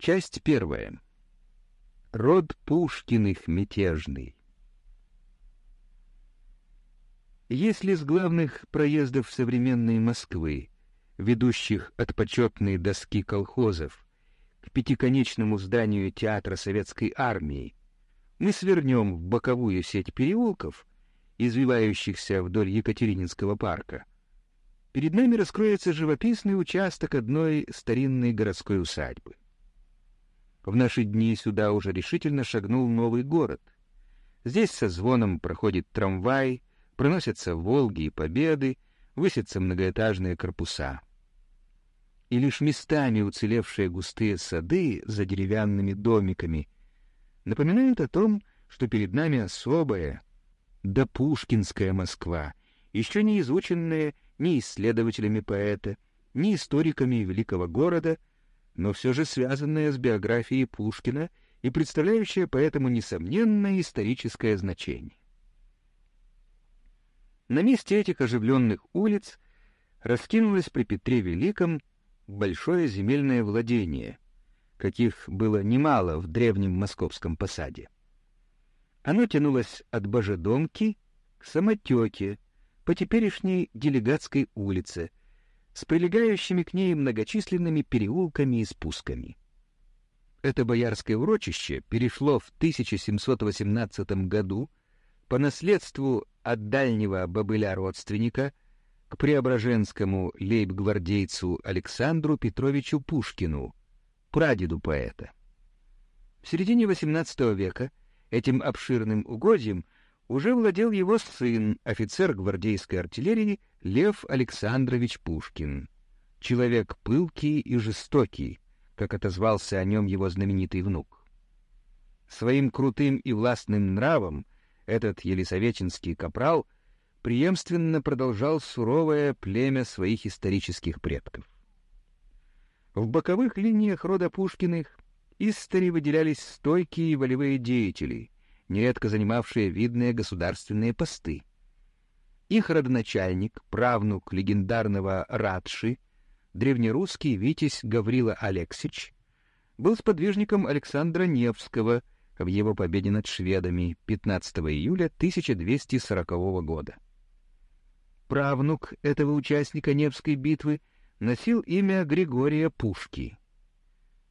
Часть первая. Род Пушкиных мятежный. Если с главных проездов современной Москвы, ведущих от почетной доски колхозов к пятиконечному зданию Театра Советской Армии, мы свернем в боковую сеть переулков, извивающихся вдоль Екатерининского парка, перед нами раскроется живописный участок одной старинной городской усадьбы. В наши дни сюда уже решительно шагнул новый город. Здесь со звоном проходит трамвай, проносятся «Волги» и «Победы», высятся многоэтажные корпуса. И лишь местами уцелевшие густые сады за деревянными домиками напоминают о том, что перед нами особая, да пушкинская Москва, еще не изученная ни исследователями поэта, ни историками великого города — но все же связанная с биографией Пушкина и представляющая поэтому несомненное историческое значение. На месте этих оживленных улиц раскинулось при Петре Великом большое земельное владение, каких было немало в древнем московском посаде. Оно тянулось от Божедомки к Самотеке, по теперешней Делегатской улице, с прилегающими к ней многочисленными переулками и спусками. Это боярское урочище перешло в 1718 году по наследству от дальнего бобыля-родственника к преображенскому лейб-гвардейцу Александру Петровичу Пушкину, прадеду поэта. В середине XVIII века этим обширным угодьем уже владел его сын, офицер гвардейской артиллерии Лев Александрович Пушкин. Человек пылкий и жестокий, как отозвался о нем его знаменитый внук. Своим крутым и властным нравом этот елисаветинский капрал преемственно продолжал суровое племя своих исторических предков. В боковых линиях рода Пушкиных истори выделялись стойкие волевые деятели — нередко занимавшие видные государственные посты. Их родоначальник, правнук легендарного Радши, древнерусский витязь Гаврила Алексич, был сподвижником Александра Невского в его победе над шведами 15 июля 1240 года. Правнук этого участника Невской битвы носил имя Григория Пушки.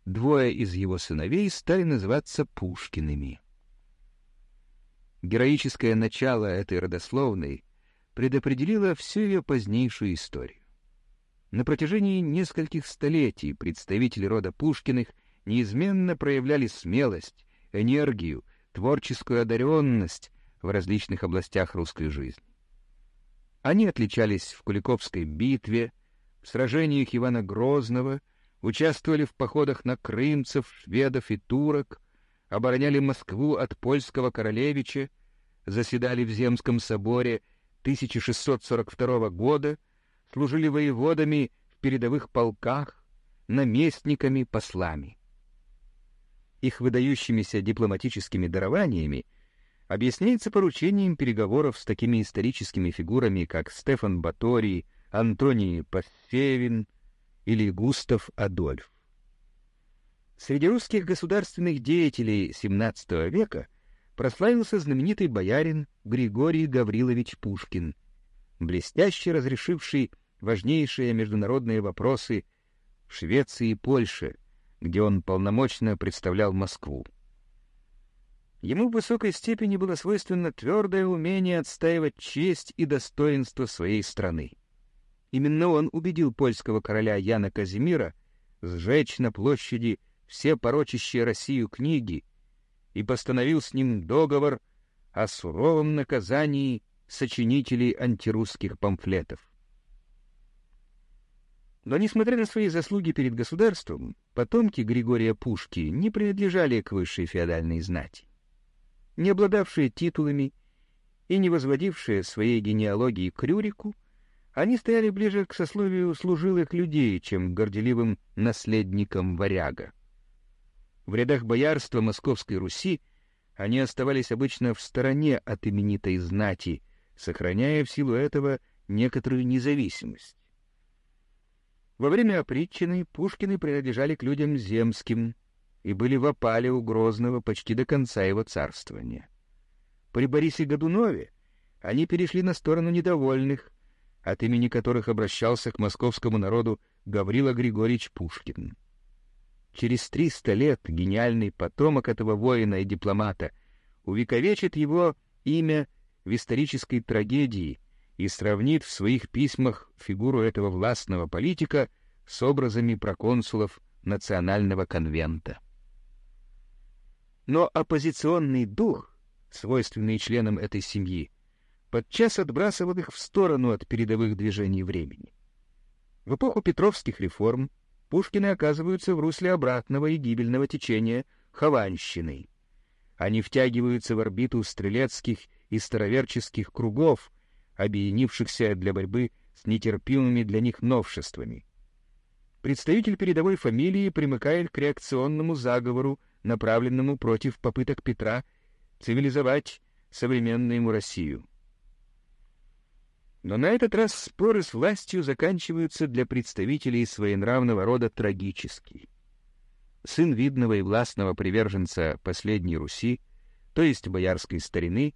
Двое из его сыновей стали называться Пушкиными. Героическое начало этой родословной предопределило всю ее позднейшую историю. На протяжении нескольких столетий представители рода Пушкиных неизменно проявляли смелость, энергию, творческую одаренность в различных областях русской жизни. Они отличались в Куликовской битве, в сражениях Ивана Грозного, участвовали в походах на крымцев, шведов и турок, обороняли Москву от польского королевича, заседали в Земском соборе 1642 года, служили воеводами в передовых полках, наместниками, послами. Их выдающимися дипломатическими дарованиями объясняется поручением переговоров с такими историческими фигурами, как Стефан Баторий, Антоний Пассевин или Густав Адольф. Среди русских государственных деятелей XVII века прославился знаменитый боярин Григорий Гаврилович Пушкин, блестяще разрешивший важнейшие международные вопросы в Швеции и Польше, где он полномочно представлял Москву. Ему в высокой степени было свойственно твердое умение отстаивать честь и достоинство своей страны. Именно он убедил польского короля Яна Казимира сжечь на площади все порочащие Россию книги и постановил с ним договор о суровом наказании сочинителей антирусских памфлетов. Но, несмотря на свои заслуги перед государством, потомки Григория Пушки не принадлежали к высшей феодальной знати. Не обладавшие титулами и не возводившие своей генеалогии к Рюрику, они стояли ближе к сословию служилых людей, чем к горделивым наследникам варяга. В рядах боярства Московской Руси они оставались обычно в стороне от именитой знати, сохраняя в силу этого некоторую независимость. Во время опричины Пушкины принадлежали к людям земским, и были в опале у Грозного почти до конца его царствования. При Борисе Годунове они перешли на сторону недовольных, от имени которых обращался к московскому народу Гаврила Григорьевич Пушкин. Через триста лет гениальный потомок этого воина и дипломата увековечит его имя в исторической трагедии и сравнит в своих письмах фигуру этого властного политика с образами проконсулов Национального конвента. Но оппозиционный дух, свойственный членам этой семьи, подчас отбрасывал их в сторону от передовых движений времени. В эпоху петровских реформ Пушкины оказываются в русле обратного и гибельного течения Хованщины. Они втягиваются в орбиту стрелецких и староверческих кругов, объединившихся для борьбы с нетерпимыми для них новшествами. Представитель передовой фамилии примыкает к реакционному заговору, направленному против попыток Петра цивилизовать современную ему Россию. Но на этот раз споры с властью заканчиваются для представителей своенравного рода трагически. Сын видного и властного приверженца последней Руси, то есть боярской старины,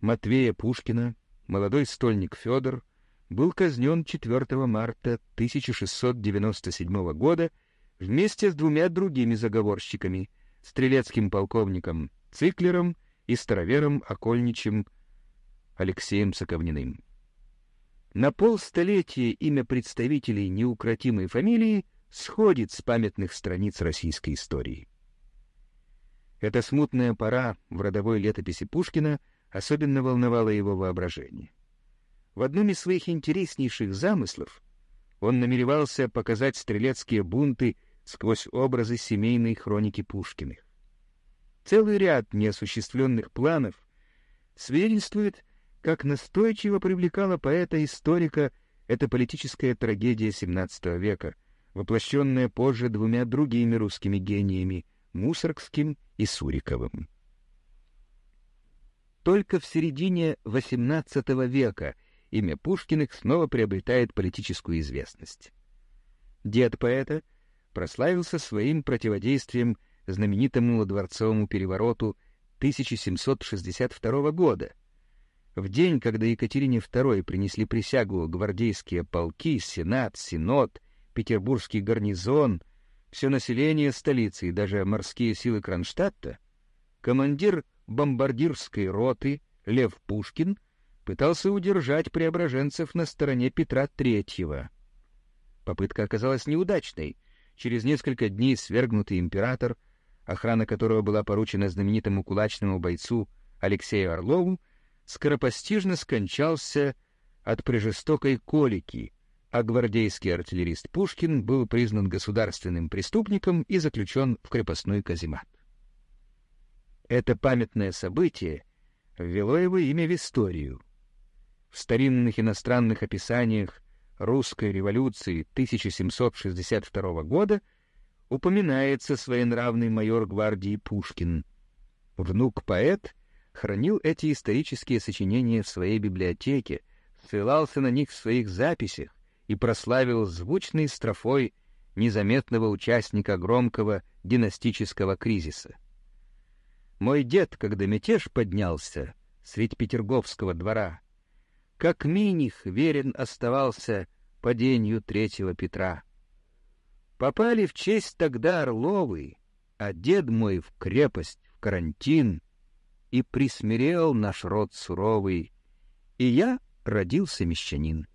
Матвея Пушкина, молодой стольник Федор, был казнен 4 марта 1697 года вместе с двумя другими заговорщиками, стрелецким полковником Циклером и старовером окольничем Алексеем Соковниным. На полстолетия имя представителей неукротимой фамилии сходит с памятных страниц российской истории. Эта смутная пора в родовой летописи Пушкина особенно волновала его воображение. В одном из своих интереснейших замыслов он намеревался показать стрелецкие бунты сквозь образы семейной хроники Пушкиных. Целый ряд неосуществленных планов свидетельствует как настойчиво привлекала поэта-историка эта политическая трагедия XVII века, воплощенная позже двумя другими русскими гениями — Мусоргским и Суриковым. Только в середине XVIII века имя Пушкиных снова приобретает политическую известность. Дед поэта прославился своим противодействием знаменитому дворцовому перевороту 1762 года — в день, когда Екатерине II принесли присягу гвардейские полки, сенат, синод, петербургский гарнизон, все население столицы и даже морские силы Кронштадта, командир бомбардирской роты Лев Пушкин пытался удержать преображенцев на стороне Петра III. Попытка оказалась неудачной. Через несколько дней свергнутый император, охрана которого была поручена знаменитому кулачному бойцу Алексею Орлову, скоропостижно скончался от прижестокой колики, а гвардейский артиллерист Пушкин был признан государственным преступником и заключен в крепостной каземат. Это памятное событие ввело его имя в историю. В старинных иностранных описаниях русской революции 1762 года упоминается своенравный майор гвардии Пушкин. Внук-поэт — хранил эти исторические сочинения в своей библиотеке, ссылался на них в своих записях и прославил звучной строфой незаметного участника громкого династического кризиса. Мой дед, когда мятеж поднялся средь Петерговского двора, как Миних верен оставался падению третьего Петра. Попали в честь тогда Орловы, а дед мой в крепость, в карантин, и присмирел наш род суровый, и я родился мещанин.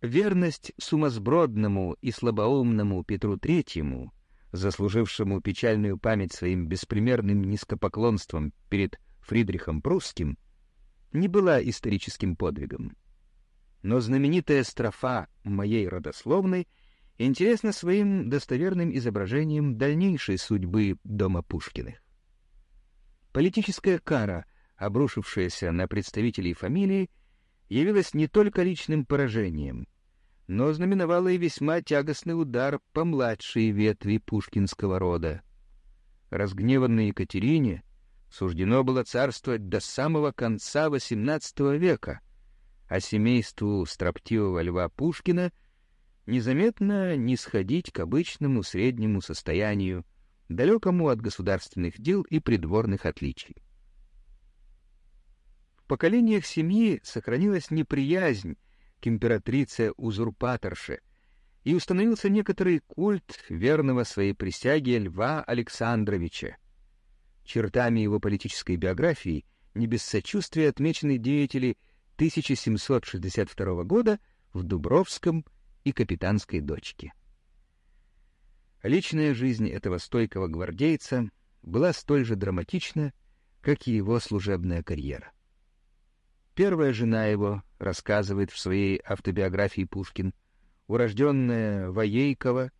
Верность сумасбродному и слабоумному Петру Третьему, заслужившему печальную память своим беспримерным низкопоклонством перед Фридрихом Прусским, не была историческим подвигом. Но знаменитая строфа моей родословной интересна своим достоверным изображением дальнейшей судьбы дома Пушкиных. Политическая кара, обрушившаяся на представителей фамилии, явилась не только личным поражением, но знаменовала и весьма тягостный удар по младшей ветви пушкинского рода. Разгневанной Екатерине суждено было царствовать до самого конца XVIII века, а семейству строптивого льва Пушкина незаметно не сходить к обычному среднему состоянию далекому от государственных дел и придворных отличий. В поколениях семьи сохранилась неприязнь к императрице-узурпаторше, и установился некоторый культ верного своей присяге Льва Александровича. Чертами его политической биографии не без сочувствия отмечены деятели 1762 года в Дубровском и Капитанской дочке. Личная жизнь этого стойкого гвардейца была столь же драматична, как и его служебная карьера. Первая жена его, рассказывает в своей автобиографии Пушкин, урожденная Воейкова,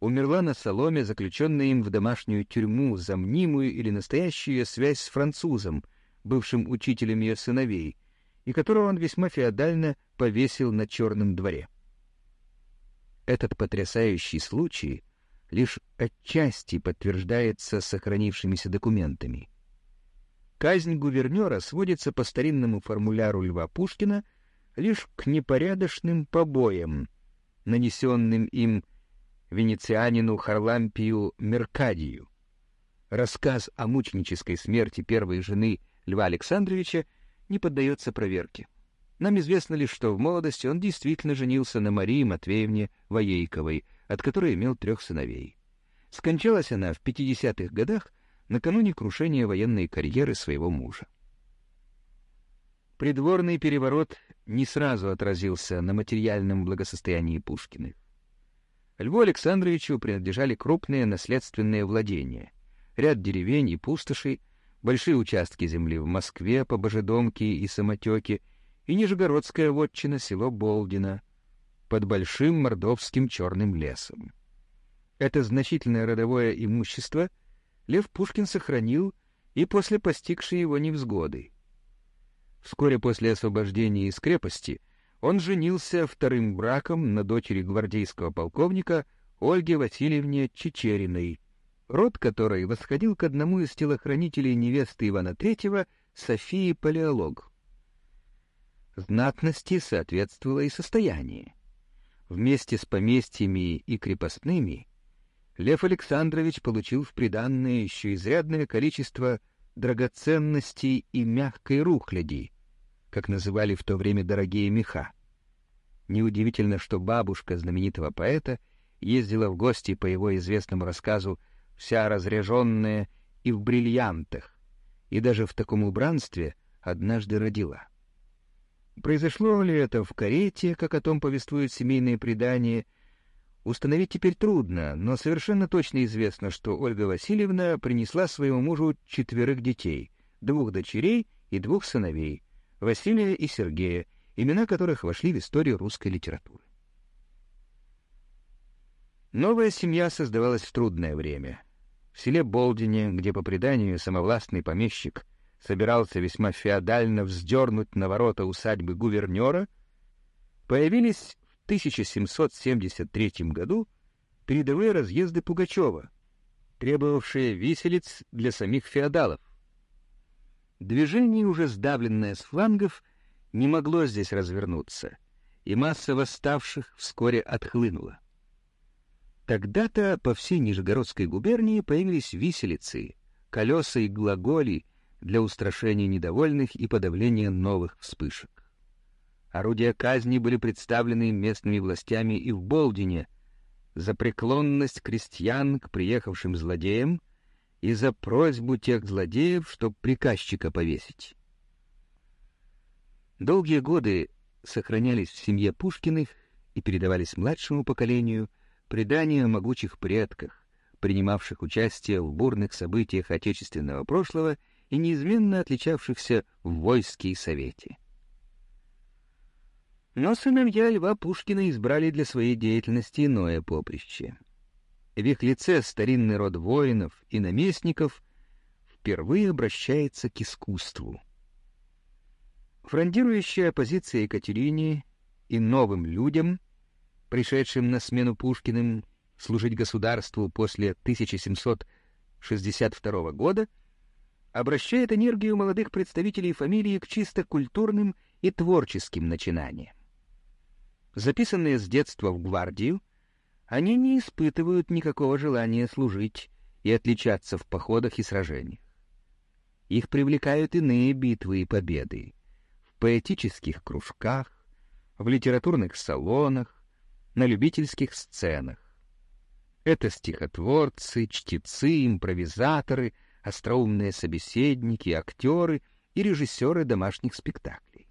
умерла на соломе, заключенная им в домашнюю тюрьму за мнимую или настоящую связь с французом, бывшим учителем ее сыновей, и которого он весьма феодально повесил на черном дворе. Этот потрясающий случай лишь отчасти подтверждается сохранившимися документами. Казнь гувернера сводится по старинному формуляру Льва Пушкина лишь к непорядочным побоям, нанесенным им венецианину Харлампию Меркадию. Рассказ о мученической смерти первой жены Льва Александровича не поддается проверке. Нам известно лишь, что в молодости он действительно женился на Марии Матвеевне Воейковой, от которой имел трех сыновей. Скончалась она в 50-х годах накануне крушения военной карьеры своего мужа. Придворный переворот не сразу отразился на материальном благосостоянии Пушкиных. Льву Александровичу принадлежали крупные наследственные владения, ряд деревень и пустошей, большие участки земли в Москве по Божедомке и Самотеке и Нижегородская вотчина село Болдино под большим мордовским черным лесом. Это значительное родовое имущество Лев Пушкин сохранил и после постигшей его невзгоды. Вскоре после освобождения из крепости он женился вторым браком на дочери гвардейского полковника Ольге Васильевне Чечериной, род которой восходил к одному из телохранителей невесты Ивана III Софии Палеолог. Знатности соответствовало и состояние. Вместе с поместьями и крепостными Лев Александрович получил в приданное еще изрядное количество драгоценностей и мягкой рухляди, как называли в то время дорогие меха. Неудивительно, что бабушка знаменитого поэта ездила в гости по его известному рассказу вся разряженная и в бриллиантах, и даже в таком убранстве однажды родила. Произошло ли это в карете, как о том повествует семейное предание, установить теперь трудно, но совершенно точно известно, что Ольга Васильевна принесла своему мужу четверых детей, двух дочерей и двух сыновей, Василия и Сергея, имена которых вошли в историю русской литературы. Новая семья создавалась в трудное время. В селе Болдине, где по преданию самовластный помещик собирался весьма феодально вздернуть на ворота усадьбы гувернера, появились в 1773 году передовые разъезды Пугачева, требовавшие виселиц для самих феодалов. Движение, уже сдавленное с флангов, не могло здесь развернуться, и масса восставших вскоре отхлынула. Тогда-то по всей Нижегородской губернии появились виселицы, колеса и глаголи для устрашения недовольных и подавления новых вспышек. Орудия казни были представлены местными властями и в Болдине за преклонность крестьян к приехавшим злодеям и за просьбу тех злодеев, чтоб приказчика повесить. Долгие годы сохранялись в семье Пушкиных и передавались младшему поколению предания о могучих предках, принимавших участие в бурных событиях отечественного прошлого и неизменно отличавшихся в войске и совете. Но сыновья Льва Пушкина избрали для своей деятельности иное поприще. В их лице старинный род воинов и наместников впервые обращается к искусству. Фрондирующая оппозиция Екатерине и новым людям, пришедшим на смену Пушкиным служить государству после 1762 года, обращает энергию молодых представителей фамилии к чисто культурным и творческим начинаниям. Записанные с детства в гвардию, они не испытывают никакого желания служить и отличаться в походах и сражениях. Их привлекают иные битвы и победы в поэтических кружках, в литературных салонах, на любительских сценах. Это стихотворцы, чтецы, импровизаторы, остроумные собеседники, актеры и режиссеры домашних спектаклей.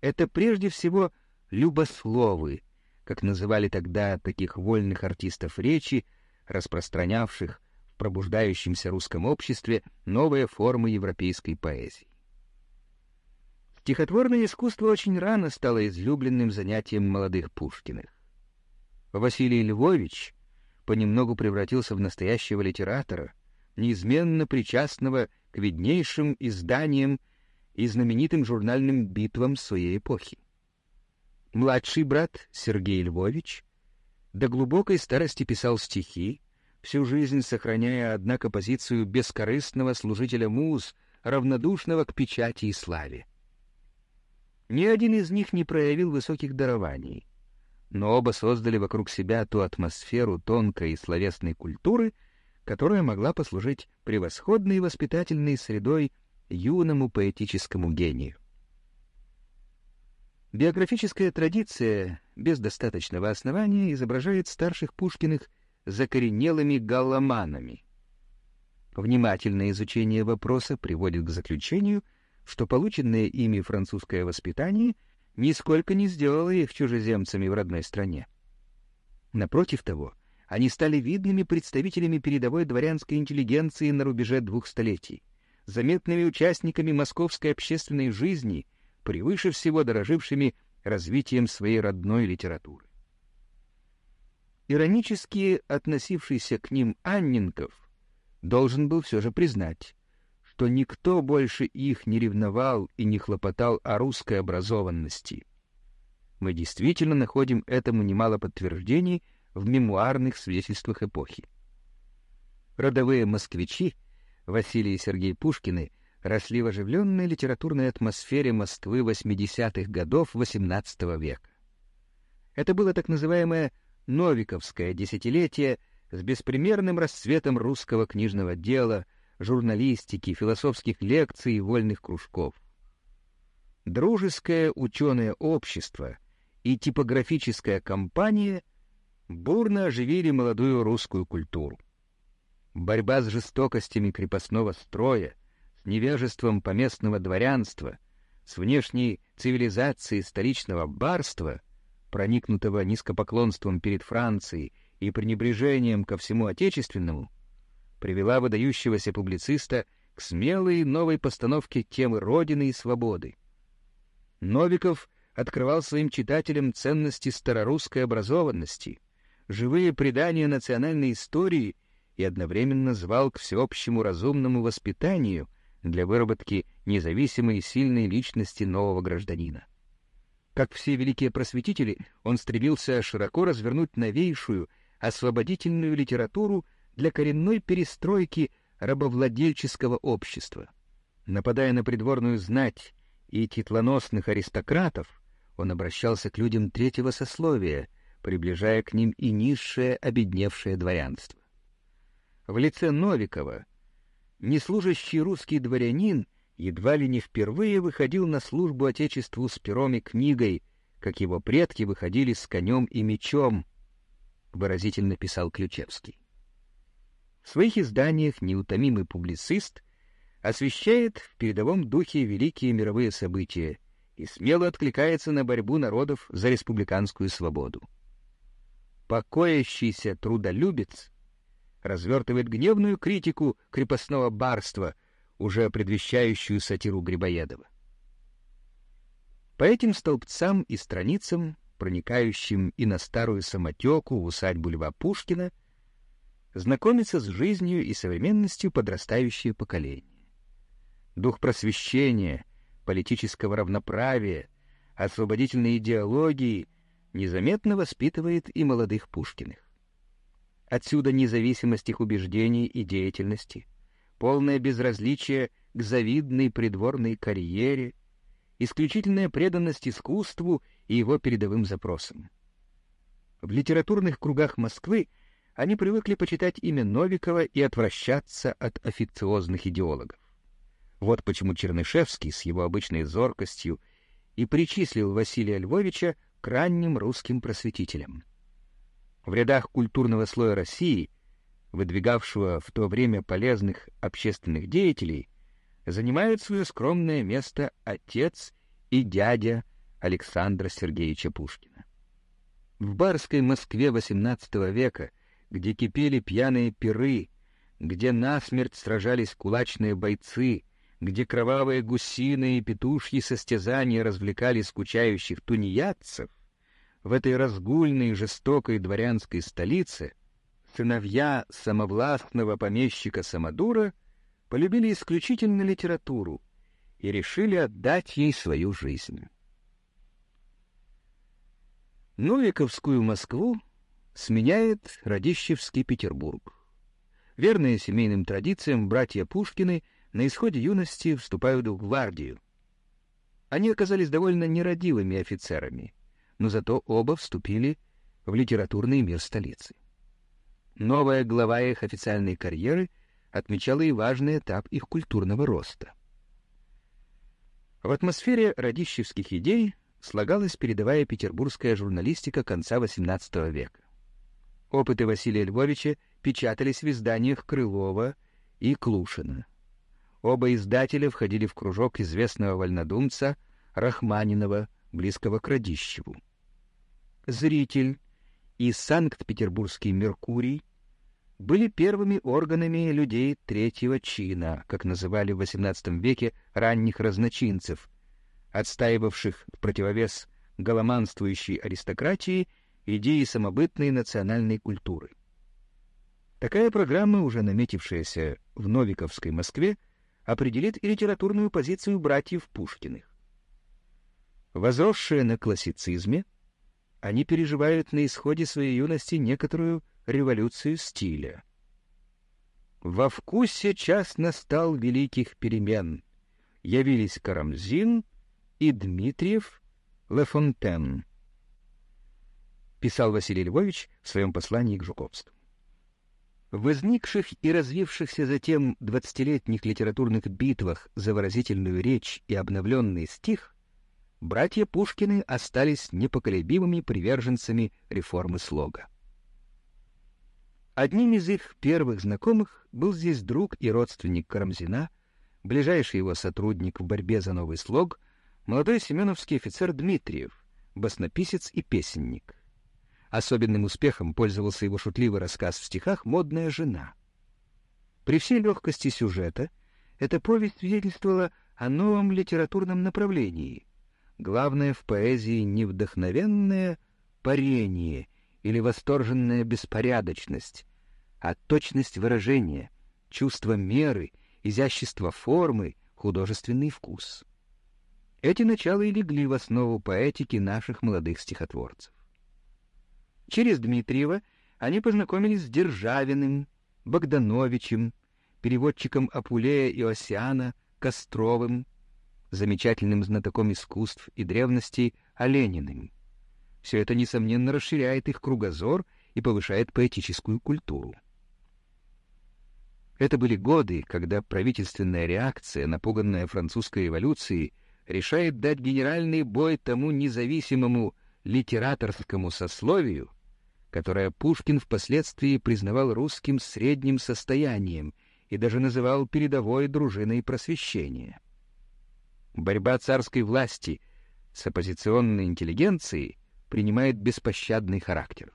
Это прежде всего любословы, как называли тогда таких вольных артистов речи, распространявших в пробуждающемся русском обществе новые формы европейской поэзии. Стихотворное искусство очень рано стало излюбленным занятием молодых Пушкиных. Василий Львович понемногу превратился в настоящего литератора, неизменно причастного к виднейшим изданиям и знаменитым журнальным битвам своей эпохи. Младший брат Сергей Львович до глубокой старости писал стихи, всю жизнь сохраняя, однако, позицию бескорыстного служителя муз, равнодушного к печати и славе. Ни один из них не проявил высоких дарований, но оба создали вокруг себя ту атмосферу тонкой и словесной культуры, которая могла послужить превосходной воспитательной средой юному поэтическому гению. Биографическая традиция без достаточного основания изображает старших Пушкиных закоренелыми галломанами. Внимательное изучение вопроса приводит к заключению — что полученное ими французское воспитание нисколько не сделало их чужеземцами в родной стране. Напротив того, они стали видными представителями передовой дворянской интеллигенции на рубеже двух столетий, заметными участниками московской общественной жизни, превыше всего дорожившими развитием своей родной литературы. Иронически относившийся к ним Анненков должен был все же признать, что никто больше их не ревновал и не хлопотал о русской образованности. Мы действительно находим этому немало подтверждений в мемуарных свидетельствах эпохи. Родовые москвичи Василий и Сергей Пушкины росли в оживленной литературной атмосфере Москвы 80-х годов XVIII века. Это было так называемое «новиковское десятилетие» с беспримерным расцветом русского книжного дела — журналистики, философских лекций и вольных кружков. Дружеское ученое общество и типографическая компания бурно оживили молодую русскую культуру. Борьба с жестокостями крепостного строя, с невежеством поместного дворянства, с внешней цивилизацией столичного барства, проникнутого низкопоклонством перед Францией и пренебрежением ко всему отечественному — привела выдающегося публициста к смелой новой постановке темы Родины и свободы. Новиков открывал своим читателям ценности старорусской образованности, живые предания национальной истории и одновременно звал к всеобщему разумному воспитанию для выработки независимой и сильной личности нового гражданина. Как все великие просветители, он стремился широко развернуть новейшую, освободительную литературу для коренной перестройки рабовладельческого общества. Нападая на придворную знать и титлоносных аристократов, он обращался к людям третьего сословия, приближая к ним и низшее обедневшее дворянство. В лице Новикова неслужащий русский дворянин едва ли не впервые выходил на службу Отечеству с пером и книгой, как его предки выходили с конем и мечом, выразительно писал Ключевский. В своих изданиях неутомимый публицист освещает в передовом духе великие мировые события и смело откликается на борьбу народов за республиканскую свободу. Покоящийся трудолюбец развертывает гневную критику крепостного барства, уже предвещающую сатиру Грибоедова. По этим столбцам и страницам, проникающим и на старую самотеку в усадьбу Льва Пушкина, знакомиться с жизнью и современностью подрастающее поколение. Дух просвещения, политического равноправия, освободительной идеологии незаметно воспитывает и молодых Пушкиных. Отсюда независимость их убеждений и деятельности, полное безразличие к завидной придворной карьере, исключительная преданность искусству и его передовым запросам. В литературных кругах Москвы они привыкли почитать имя Новикова и отвращаться от официозных идеологов. Вот почему Чернышевский с его обычной зоркостью и причислил Василия Львовича к ранним русским просветителям. В рядах культурного слоя России, выдвигавшего в то время полезных общественных деятелей, занимают свое скромное место отец и дядя Александра Сергеевича Пушкина. В барской Москве XVIII века, где кипели пьяные пиры, где насмерть сражались кулачные бойцы, где кровавые гусиные и петушьи состязания развлекали скучающих тунеядцев, в этой разгульной жестокой дворянской столице сыновья самовластного помещика Самодура полюбили исключительно литературу и решили отдать ей свою жизнь. Новиковскую Москву сменяет Радищевский Петербург. Верные семейным традициям братья Пушкины на исходе юности вступают в гвардию. Они оказались довольно нерадивыми офицерами, но зато оба вступили в литературный мир столицы. Новая глава их официальной карьеры отмечала и важный этап их культурного роста. В атмосфере радищевских идей слагалась передовая петербургская журналистика конца XVIII века. Опыты Василия Львовича печатались в изданиях Крылова и Клушина. Оба издателя входили в кружок известного вольнодумца Рахманинова, близкого к Радищеву. «Зритель» и «Санкт-Петербургский Меркурий» были первыми органами людей третьего чина, как называли в XVIII веке ранних разночинцев, отстаивавших в противовес голоманствующей аристократии идеи самобытной национальной культуры. Такая программа, уже наметившаяся в Новиковской Москве, определит и литературную позицию братьев Пушкиных. Возросшие на классицизме, они переживают на исходе своей юности некоторую революцию стиля. Во вкусе час настал великих перемен. Явились Карамзин и Дмитриев Лефонтен, писал Василий Львович в своем послании к Жуковскому. Возникших и развившихся затем двадцатилетних литературных битвах за выразительную речь и обновленный стих братья Пушкины остались непоколебимыми приверженцами реформы слога. Одним из их первых знакомых был здесь друг и родственник Карамзина, ближайший его сотрудник в борьбе за новый слог, молодой семеновский офицер Дмитриев, баснописец и песенник. Особенным успехом пользовался его шутливый рассказ в стихах «Модная жена». При всей легкости сюжета эта повесть свидетельствовала о новом литературном направлении. Главное в поэзии не вдохновенное парение или восторженная беспорядочность, а точность выражения, чувство меры, изящество формы, художественный вкус. Эти начала и легли в основу поэтики наших молодых стихотворцев. Через Дмитриева они познакомились с Державиным, Богдановичем, переводчиком Апулея Иосиана, Костровым, замечательным знатоком искусств и древностей Олениным. Все это, несомненно, расширяет их кругозор и повышает поэтическую культуру. Это были годы, когда правительственная реакция, напуганная французской революцией, решает дать генеральный бой тому независимому литераторскому сословию, которое Пушкин впоследствии признавал русским средним состоянием и даже называл передовой дружиной просвещения. Борьба царской власти с оппозиционной интеллигенцией принимает беспощадный характер.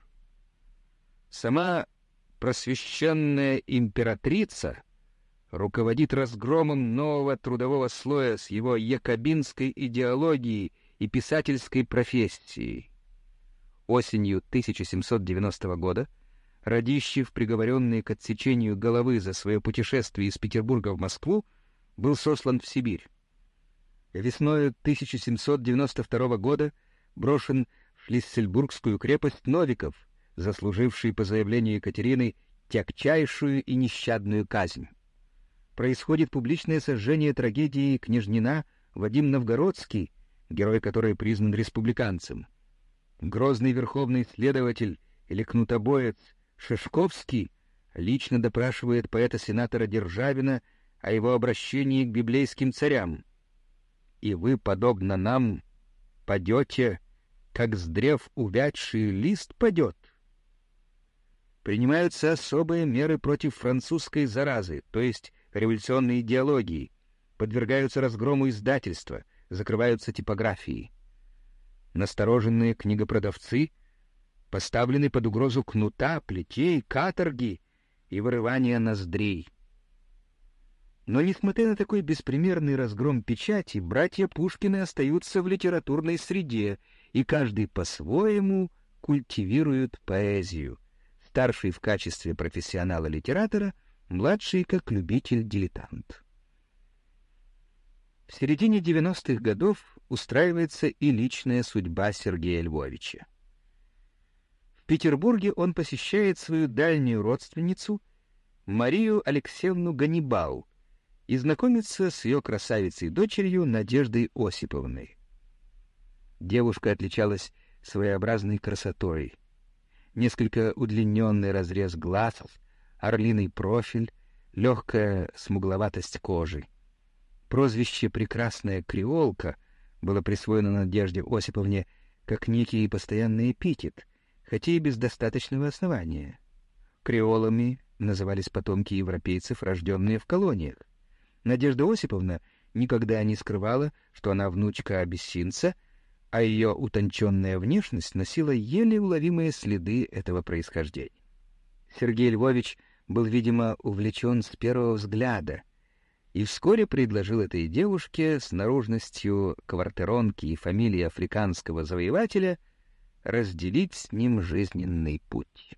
Сама просвещенная императрица руководит разгромом нового трудового слоя с его якобинской идеологией и писательской профессией. Осенью 1790 года Радищев, приговоренный к отсечению головы за свое путешествие из Петербурга в Москву, был сослан в Сибирь. Весной 1792 года брошен в Шлиссельбургскую крепость Новиков, заслуживший по заявлению Екатерины тягчайшую и нещадную казнь. Происходит публичное сожжение трагедии княжнина Вадим Новгородский, герой которой признан республиканцем. Грозный верховный следователь или кнутобоец Шишковский лично допрашивает поэта-сенатора Державина о его обращении к библейским царям. И вы, подобно нам, падете, как с древ увядший лист падет. Принимаются особые меры против французской заразы, то есть революционной идеологии, подвергаются разгрому издательства, закрываются типографии. Настороженные книгопродавцы поставлены под угрозу кнута, плетей, каторги и вырывания ноздрей. Но, несмотря на такой беспримерный разгром печати, братья Пушкины остаются в литературной среде, и каждый по-своему культивирует поэзию. Старший в качестве профессионала-литератора, младший как любитель-дилетант. В середине 90-х годов устраивается и личная судьба Сергея Львовича. В Петербурге он посещает свою дальнюю родственницу Марию Алексеевну Ганнибал и знакомится с ее красавицей-дочерью Надеждой Осиповной. Девушка отличалась своеобразной красотой. Несколько удлиненный разрез глаз, орлиный профиль, легкая смугловатость кожи — Прозвище «прекрасная креолка» было присвоено Надежде Осиповне как некий постоянный эпитет, хотя и без достаточного основания. Креолами назывались потомки европейцев, рожденные в колониях. Надежда Осиповна никогда не скрывала, что она внучка абиссинца, а ее утонченная внешность носила еле уловимые следы этого происхождения. Сергей Львович был, видимо, увлечен с первого взгляда — и вскоре предложил этой девушке с наружностью квартиронки и фамилией африканского завоевателя разделить с ним жизненный путь.